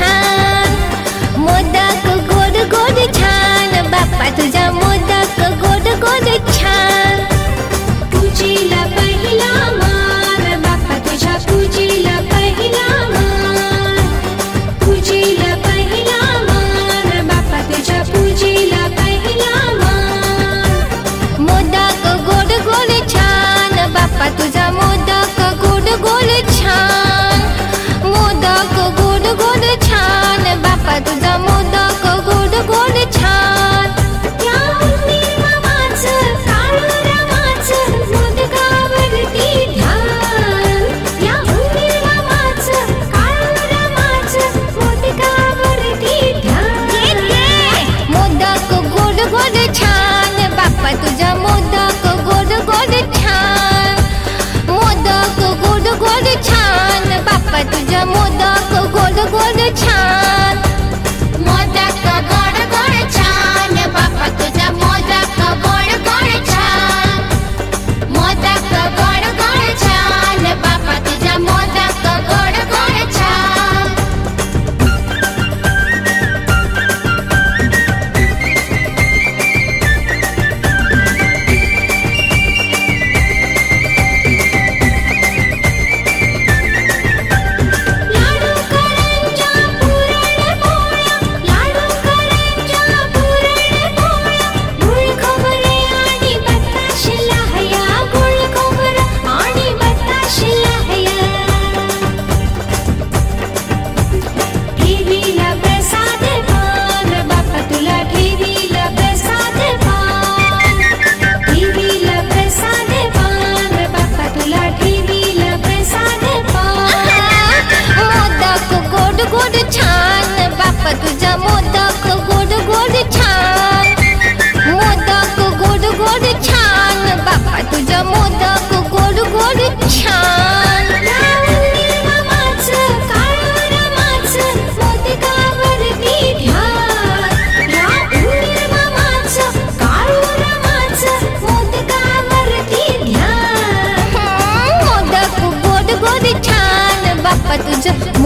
behind muda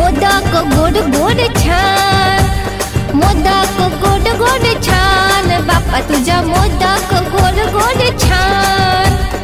मोदा को गोड गोड छान मोदा को गोड गोड छान, बापा तुझा मोदा को गोड गोड छान.